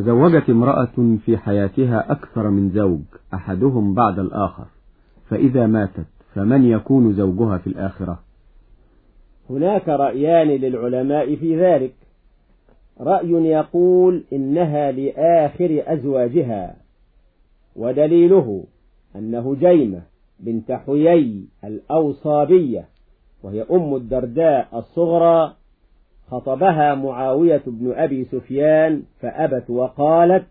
تزوجت امرأة في حياتها أكثر من زوج أحدهم بعد الآخر. فإذا ماتت فمن يكون زوجها في الآخرة؟ هناك رأيان للعلماء في ذلك. رأي يقول إنها لآخر أزواجها. ودليله أن هجيمة بنت حيي الأوصابية وهي أم الدرداء الصغرى خطبها معاوية بن أبي سفيان فأبت وقالت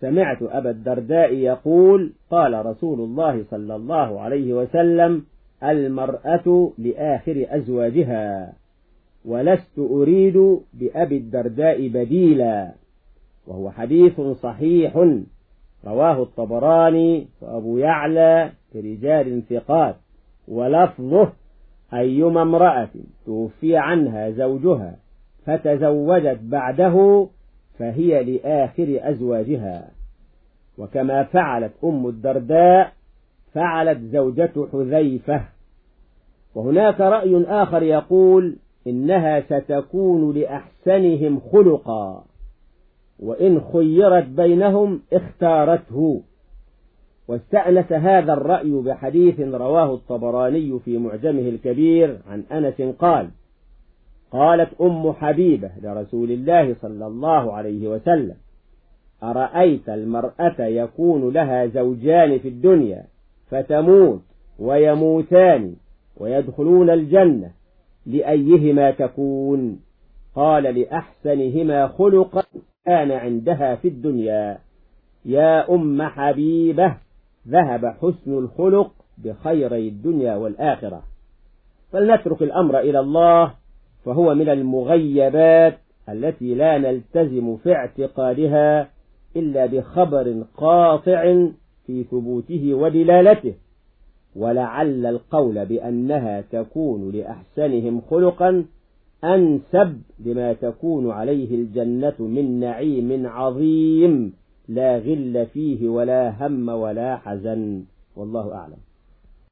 سمعت أبا الدرداء يقول قال رسول الله صلى الله عليه وسلم المرأة لآخر أزواجها ولست أريد بأبي الدرداء بديلا. وهو حديث صحيح رواه الطبراني وأبو يعلى برجال ثقات ولفظه أيما امرأة توفي عنها زوجها فتزوجت بعده فهي لآخر أزواجها. وكما فعلت أم الدرداء فعلت زوجة حذيفة. وهناك رأي آخر يقول إنها ستكون لأحسنهم خلقا وإن خيرت بينهم اختارته. واستأنس هذا الرأي بحديث رواه الطبراني في معجمه الكبير عن أنس قال قالت أم حبيبة لرسول الله صلى الله عليه وسلم أرأيت المرأة يكون لها زوجان في الدنيا فتموت ويموتان ويدخلون الجنة لأيهما تكون؟ قال لأحسنهما خلقا كان عندها في الدنيا. يا أم حبيبة! ذهب حسن الخلق بخيري الدنيا والآخرة. فلنترك الأمر إلى الله فهو من المغيبات التي لا نلتزم في اعتقادها إلا بخبر قاطع في ثبوته ودلالته. ولعل القول بأنها تكون لأحسنهم خلقا أنسب لما تكون عليه الجنة من نعيم عظيم. لا غل فيه ولا هم ولا حزن. والله أعلم.